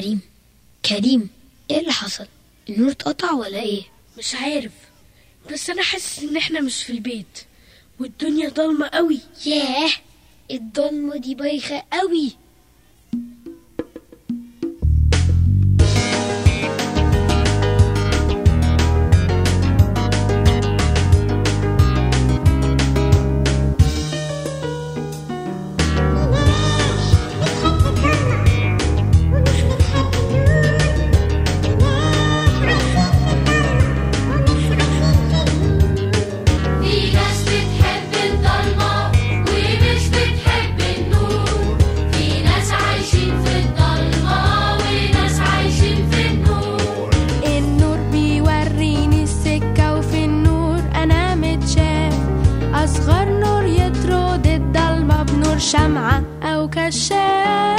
كريم. كريم إيه اللي حصل؟ النور اتقطع ولا إيه؟ مش عارف بس أنا حاسس إن إحنا مش في البيت والدنيا ضلمة قوي ياه الضلمة دي بايخة قوي شمعة أو كشاف.